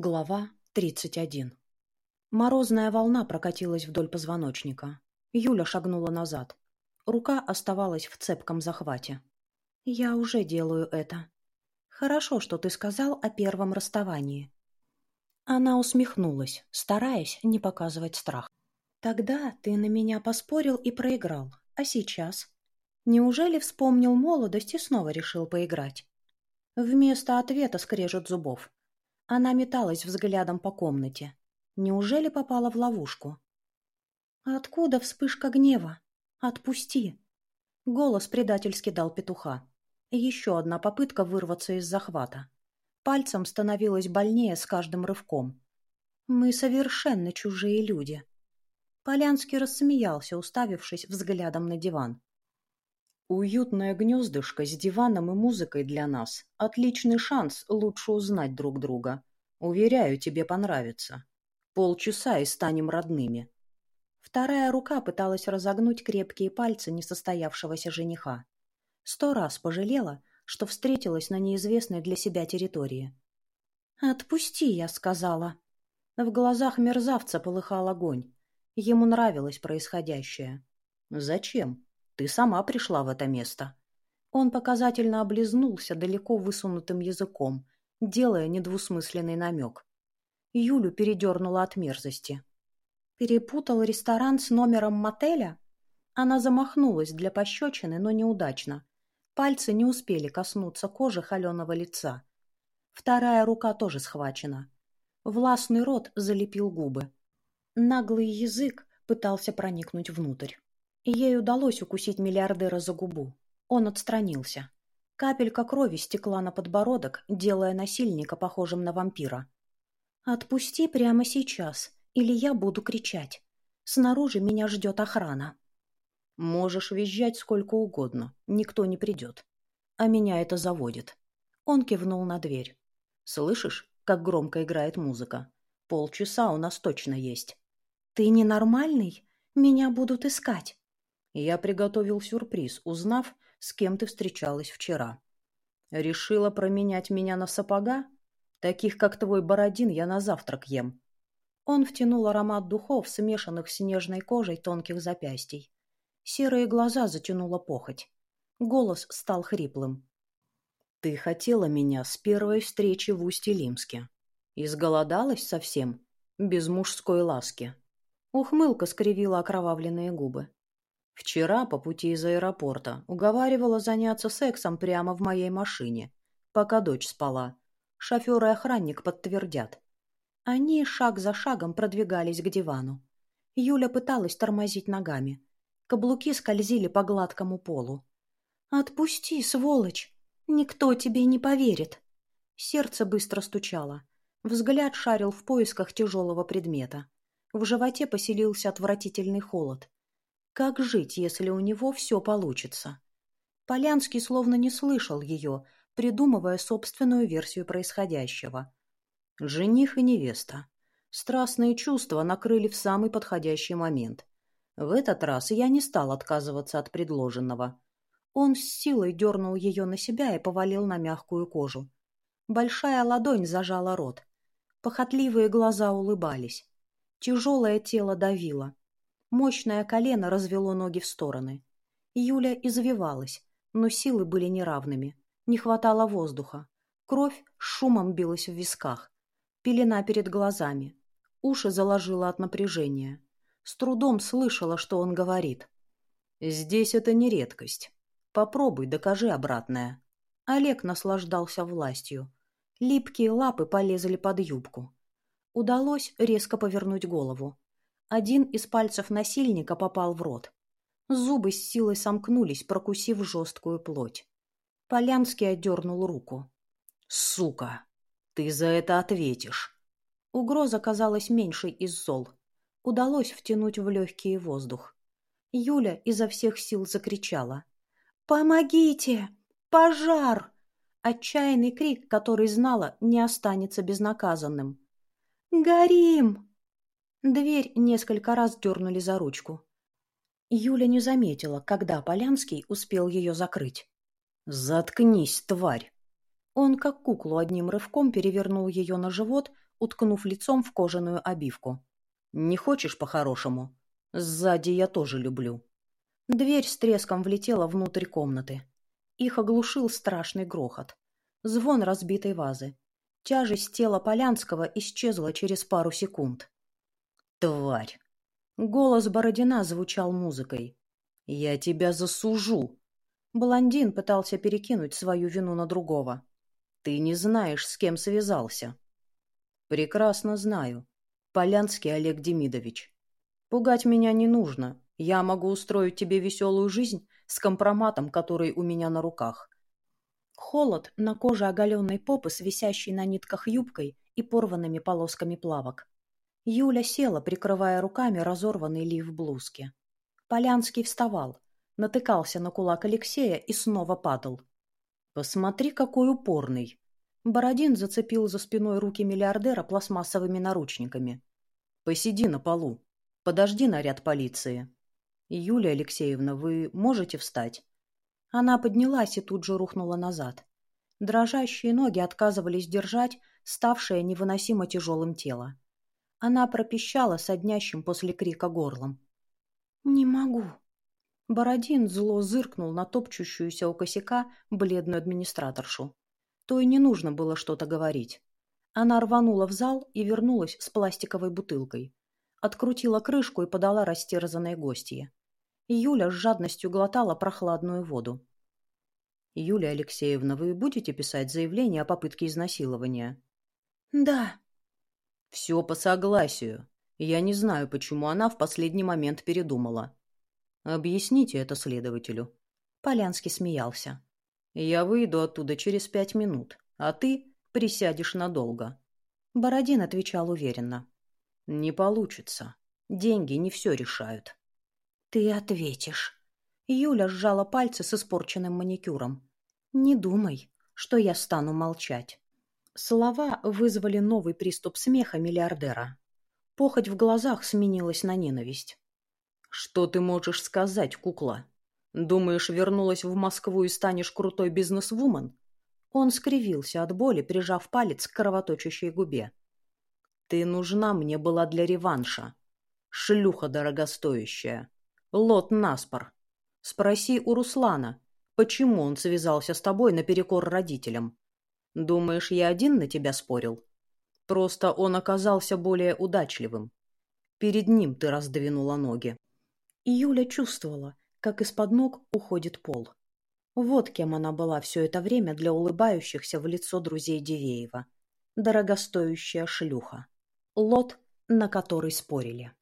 Глава 31 Морозная волна прокатилась вдоль позвоночника. Юля шагнула назад. Рука оставалась в цепком захвате. «Я уже делаю это. Хорошо, что ты сказал о первом расставании». Она усмехнулась, стараясь не показывать страх. «Тогда ты на меня поспорил и проиграл. А сейчас? Неужели вспомнил молодость и снова решил поиграть?» Вместо ответа скрежет зубов. Она металась взглядом по комнате. Неужели попала в ловушку? «Откуда вспышка гнева? Отпусти!» Голос предательски дал петуха. Еще одна попытка вырваться из захвата. Пальцем становилось больнее с каждым рывком. «Мы совершенно чужие люди». Полянский рассмеялся, уставившись взглядом на диван. Уютное гнездышко с диваном и музыкой для нас. Отличный шанс лучше узнать друг друга. Уверяю, тебе понравится. Полчаса и станем родными. Вторая рука пыталась разогнуть крепкие пальцы несостоявшегося жениха. Сто раз пожалела, что встретилась на неизвестной для себя территории. «Отпусти», — я сказала. В глазах мерзавца полыхал огонь. Ему нравилось происходящее. «Зачем?» Ты сама пришла в это место. Он показательно облизнулся далеко высунутым языком, делая недвусмысленный намек. Юлю передернула от мерзости. Перепутал ресторан с номером мотеля? Она замахнулась для пощечины, но неудачно. Пальцы не успели коснуться кожи холеного лица. Вторая рука тоже схвачена. Властный рот залепил губы. Наглый язык пытался проникнуть внутрь. Ей удалось укусить миллиардера за губу. Он отстранился. Капелька крови стекла на подбородок, делая насильника похожим на вампира. «Отпусти прямо сейчас, или я буду кричать. Снаружи меня ждет охрана». «Можешь визжать сколько угодно, никто не придет. А меня это заводит». Он кивнул на дверь. «Слышишь, как громко играет музыка? Полчаса у нас точно есть». «Ты ненормальный? Меня будут искать». Я приготовил сюрприз, узнав, с кем ты встречалась вчера. Решила променять меня на сапога? Таких, как твой Бородин, я на завтрак ем. Он втянул аромат духов, смешанных с нежной кожей тонких запястий. Серые глаза затянула похоть. Голос стал хриплым. «Ты хотела меня с первой встречи в Усть-Илимске. Изголодалась совсем? Без мужской ласки?» Ухмылка скривила окровавленные губы. Вчера по пути из аэропорта уговаривала заняться сексом прямо в моей машине, пока дочь спала. Шофер и охранник подтвердят. Они шаг за шагом продвигались к дивану. Юля пыталась тормозить ногами. Каблуки скользили по гладкому полу. «Отпусти, сволочь! Никто тебе не поверит!» Сердце быстро стучало. Взгляд шарил в поисках тяжелого предмета. В животе поселился отвратительный холод. Как жить, если у него все получится? Полянский словно не слышал ее, придумывая собственную версию происходящего. Жених и невеста. Страстные чувства накрыли в самый подходящий момент. В этот раз я не стал отказываться от предложенного. Он с силой дернул ее на себя и повалил на мягкую кожу. Большая ладонь зажала рот. Похотливые глаза улыбались. Тяжелое тело давило. Мощное колено развело ноги в стороны. Юля извивалась, но силы были неравными. Не хватало воздуха. Кровь шумом билась в висках. Пелена перед глазами. Уши заложило от напряжения. С трудом слышала, что он говорит. «Здесь это не редкость. Попробуй, докажи обратное». Олег наслаждался властью. Липкие лапы полезли под юбку. Удалось резко повернуть голову. Один из пальцев насильника попал в рот. Зубы с силой сомкнулись, прокусив жесткую плоть. Полянский отдернул руку. «Сука! Ты за это ответишь!» Угроза казалась меньшей из зол. Удалось втянуть в легкий воздух. Юля изо всех сил закричала. «Помогите! Пожар!» Отчаянный крик, который знала, не останется безнаказанным. «Горим!» Дверь несколько раз дернули за ручку. Юля не заметила, когда Полянский успел ее закрыть. «Заткнись, тварь!» Он, как куклу, одним рывком перевернул ее на живот, уткнув лицом в кожаную обивку. «Не хочешь по-хорошему? Сзади я тоже люблю». Дверь с треском влетела внутрь комнаты. Их оглушил страшный грохот. Звон разбитой вазы. Тяжесть тела Полянского исчезла через пару секунд. «Тварь!» Голос Бородина звучал музыкой. «Я тебя засужу!» Блондин пытался перекинуть свою вину на другого. «Ты не знаешь, с кем связался». «Прекрасно знаю. Полянский Олег Демидович. Пугать меня не нужно. Я могу устроить тебе веселую жизнь с компроматом, который у меня на руках. Холод на коже оголенной попы с висящей на нитках юбкой и порванными полосками плавок. Юля села, прикрывая руками разорванный лиф блузки. Полянский вставал, натыкался на кулак Алексея и снова падал. «Посмотри, какой упорный!» Бородин зацепил за спиной руки миллиардера пластмассовыми наручниками. «Посиди на полу. Подожди наряд полиции». «Юлия Алексеевна, вы можете встать?» Она поднялась и тут же рухнула назад. Дрожащие ноги отказывались держать ставшее невыносимо тяжелым тело. Она пропищала соднящим после крика горлом. «Не могу». Бородин зло зыркнул на топчущуюся у косяка бледную администраторшу. То и не нужно было что-то говорить. Она рванула в зал и вернулась с пластиковой бутылкой. Открутила крышку и подала растерзанной гостье. Юля с жадностью глотала прохладную воду. «Юлия Алексеевна, вы будете писать заявление о попытке изнасилования?» «Да». «Все по согласию. Я не знаю, почему она в последний момент передумала». «Объясните это следователю». Полянский смеялся. «Я выйду оттуда через пять минут, а ты присядешь надолго». Бородин отвечал уверенно. «Не получится. Деньги не все решают». «Ты ответишь». Юля сжала пальцы с испорченным маникюром. «Не думай, что я стану молчать». Слова вызвали новый приступ смеха миллиардера. Похоть в глазах сменилась на ненависть. «Что ты можешь сказать, кукла? Думаешь, вернулась в Москву и станешь крутой бизнесвумен?» Он скривился от боли, прижав палец к кровоточащей губе. «Ты нужна мне была для реванша. Шлюха дорогостоящая. Лот Наспор. Спроси у Руслана, почему он связался с тобой наперекор родителям. Думаешь, я один на тебя спорил? Просто он оказался более удачливым. Перед ним ты раздвинула ноги. И Юля чувствовала, как из-под ног уходит пол. Вот кем она была все это время для улыбающихся в лицо друзей Дивеева. Дорогостоящая шлюха. Лот, на который спорили.